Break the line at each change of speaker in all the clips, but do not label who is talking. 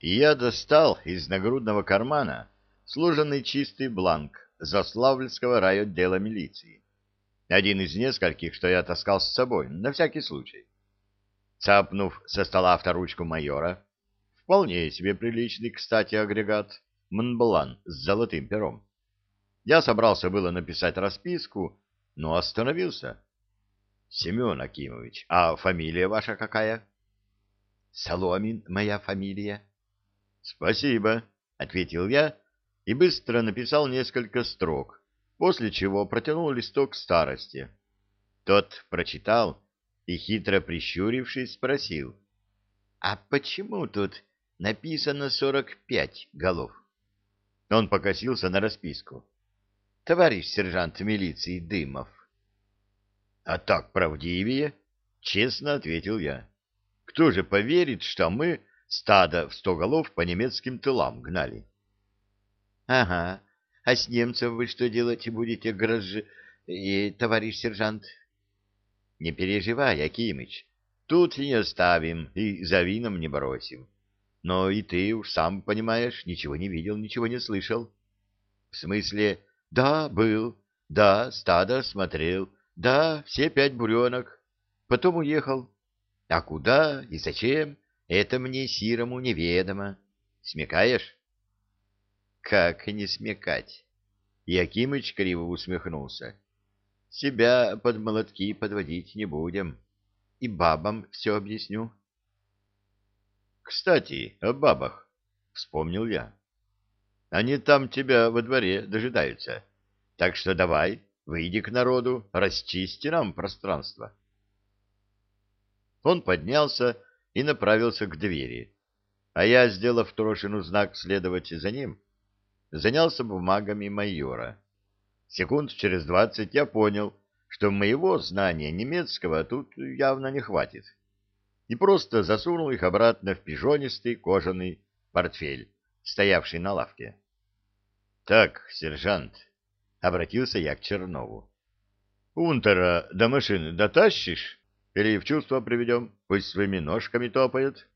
И я достал из нагрудного кармана сложенный чистый бланк Заславльского райотдела милиции. Один из нескольких, что я таскал с собой, на всякий случай. Цапнув со стола авторучку майора, вполне себе приличный, кстати, агрегат, Монблан с золотым пером. Я собрался было написать расписку, но остановился. — Семен Акимович, а фамилия ваша какая? — Соломин моя фамилия. — Спасибо, — ответил я и быстро написал несколько строк, после чего протянул листок старости. Тот прочитал и, хитро прищурившись, спросил, «А почему тут написано сорок пять голов?» Он покосился на расписку. «Товарищ сержант милиции Дымов». «А так правдивее?» — честно ответил я. «Кто же поверит, что мы стадо в сто голов по немецким тылам гнали?» «Ага, а с немцев вы что делать будете, грож... и, товарищ сержант? Не переживай, Акимыч, тут не оставим и за вином не бросим. Но и ты уж сам понимаешь, ничего не видел, ничего не слышал. В смысле, да, был, да, стадо смотрел, да, все пять буренок. Потом уехал. А куда и зачем, это мне сирому неведомо. Смекаешь? Как не смекать? Якимыч криво усмехнулся. Себя под молотки подводить не будем. И бабам все объясню. Кстати, о бабах, вспомнил я. Они там тебя во дворе дожидаются. Так что давай, выйди к народу, расчисти нам пространство. Он поднялся и направился к двери, а я, сделав Трошину знак следовать за ним, занялся бумагами майора. Секунд через двадцать я понял, что моего знания немецкого тут явно не хватит, и просто засунул их обратно в пижонистый кожаный портфель, стоявший на лавке. — Так, сержант, — обратился я к Чернову. — Унтера до машины дотащишь или в чувство приведем, пусть своими ножками топает?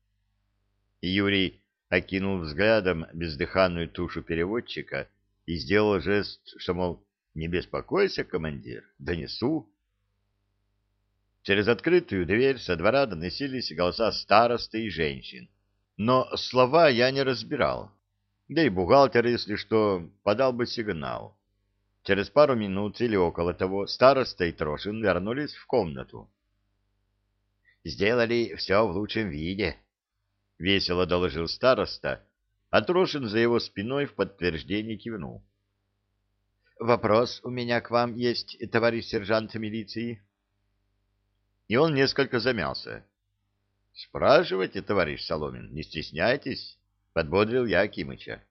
Юрий окинул взглядом бездыханную тушу переводчика и сделал жест, что, мол, не беспокойся, командир, донесу. Через открытую дверь со двора доносились голоса старосты и женщин, но слова я не разбирал. Да и бухгалтер, если что, подал бы сигнал. Через пару минут или около того староста и Трошин вернулись в комнату. «Сделали все в лучшем виде», — весело доложил староста, а Трошин за его спиной в подтверждение кивнул. — Вопрос у меня к вам есть, товарищ сержант милиции. И он несколько замялся. — Спрашивайте, товарищ Соломин, не стесняйтесь, — подбодрил я Акимыча.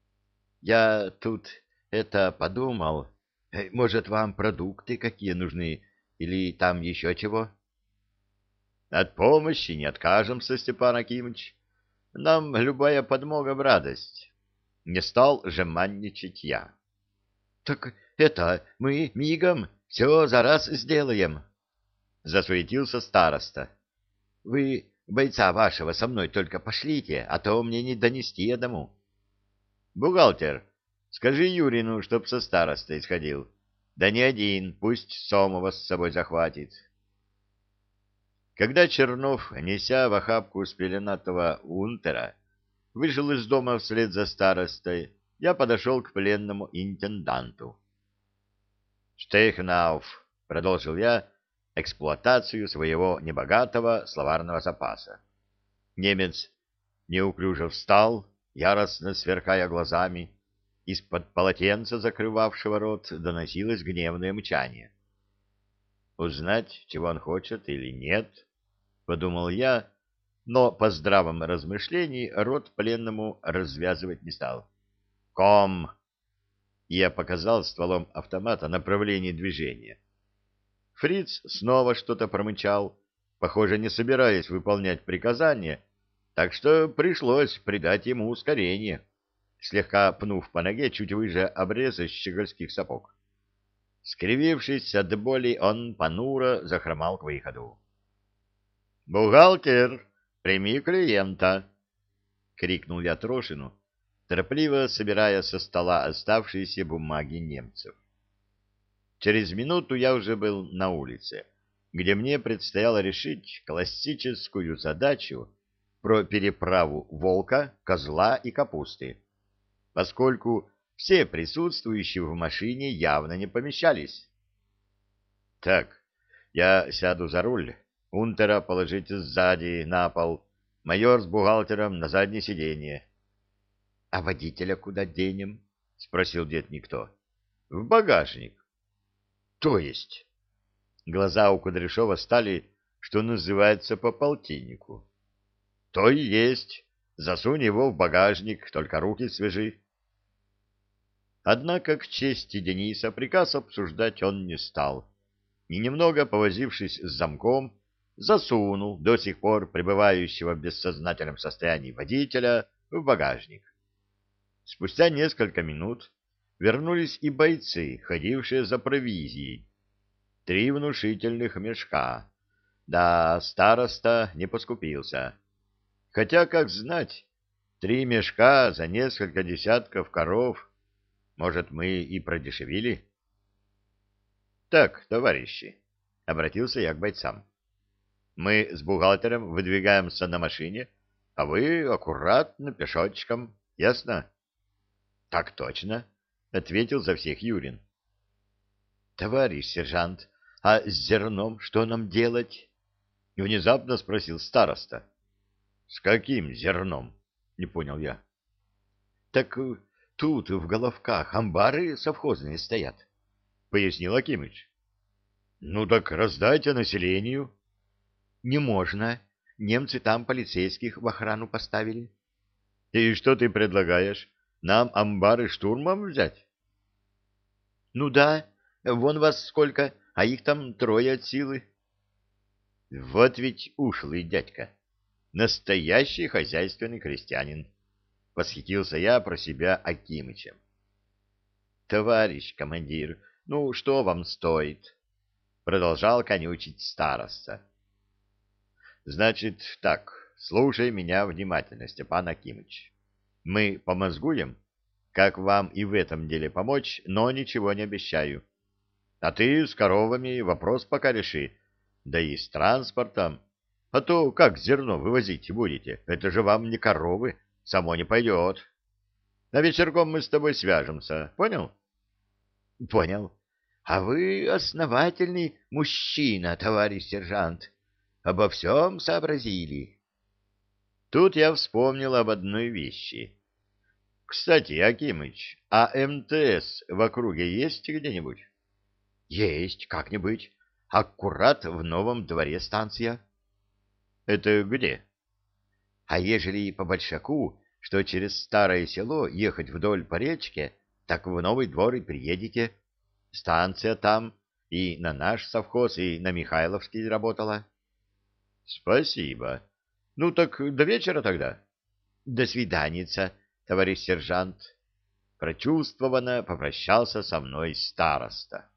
— Я тут это подумал. Э, может, вам продукты какие нужны или там еще чего? — от помощи не откажемся, Степан Акимович. Нам любая подмога в радость. Не стал же манничать я. — Так это мы мигом все за раз сделаем, — засуетился староста. — Вы бойца вашего со мной только пошлите, а то мне не донести одному. — Бухгалтер, скажи Юрину, чтоб со старостой сходил. Да не один, пусть Сомова с собой захватит. — когда Чернов, неся в охапку спеленатого унтера, вышел из дома вслед за старостой, я подошел к пленному интенданту. «Штейхнауф», — продолжил я эксплуатацию своего небогатого словарного запаса. Немец неуклюже встал, яростно сверкая глазами. Из-под полотенца, закрывавшего рот, доносилось гневное мычание. Узнать, чего он хочет или нет, подумал я, но по здравом размышлении рот пленному развязывать не стал. «Ком!» Я показал стволом автомата направление движения. Фриц снова что-то промычал, похоже, не собираясь выполнять приказание, так что пришлось придать ему ускорение, слегка пнув по ноге чуть выше обреза щегольских сапог. Скривившись от боли, он понуро захромал к выходу. «Бухгалтер, прими клиента». крикнул я Трошину, торопливо собирая со стола оставшиеся бумаги немцев. Через минуту я уже был на улице, где мне предстояло решить классическую задачу про переправу волка, козла и капусты, поскольку все присутствующие в машине явно не помещались. Так, я сяду за руль, унтера положите сзади на пол, майор с бухгалтером на заднее сиденье. — А водителя куда денем? — спросил дед Никто. — В багажник. — То есть? Глаза у Кудряшова стали, что называется, по полтиннику. — То и есть. Засунь его в багажник, только руки свежи. Однако, к чести Дениса, приказ обсуждать он не стал и, немного повозившись с замком, засунул до сих пор пребывающего в бессознательном состоянии водителя в багажник. Спустя несколько минут вернулись и бойцы, ходившие за провизией. Три внушительных мешка. Да, староста не поскупился. Хотя, как знать, три мешка за несколько десятков коров. Может, мы и продешевили? Так, товарищи, — обратился я к бойцам. Мы с бухгалтером выдвигаемся на машине, а вы аккуратно пешочком, ясно? — Так точно, — ответил за всех Юрин. — Товарищ сержант, а с зерном что нам делать? — внезапно спросил староста. — С каким зерном? — не понял я. — Так тут в Головках амбары совхозные стоят. — пояснил Акимыч. — Ну так раздайте населению. — Не можно. Немцы там полицейских в охрану поставили. — И что ты предлагаешь? Нам амбары штурмом взять? — Ну да, вон вас сколько, а их там трое от силы. — Вот ведь ушлый дядька. Настоящий хозяйственный крестьянин. Восхитился я про себя Акимычем. — Товарищ командир, — ну, что вам стоит? Продолжал конючить староста. Значит, так, слушай меня внимательно, Степан Акимыч. Мы помозгуем, как вам и в этом деле помочь, но ничего не обещаю. А ты с коровами вопрос пока реши, да и с транспортом. А то как зерно вывозить будете? Это же вам не коровы, само не пойдет. На вечерком мы с тобой свяжемся, понял? Понял. А вы основательный мужчина, товарищ сержант. Обо всем сообразили. Тут я вспомнил об одной вещи. Кстати, Акимыч, а МТС в округе есть где-нибудь? Есть, как-нибудь. Аккурат в новом дворе станция. Это где? А ежели по Большаку, что через старое село ехать вдоль по речке, так в новый двор и приедете. Станция там и на наш совхоз, и на Михайловский работала. — Спасибо. Ну так до вечера тогда. — До свиданица, товарищ сержант. Прочувствованно попрощался со мной староста.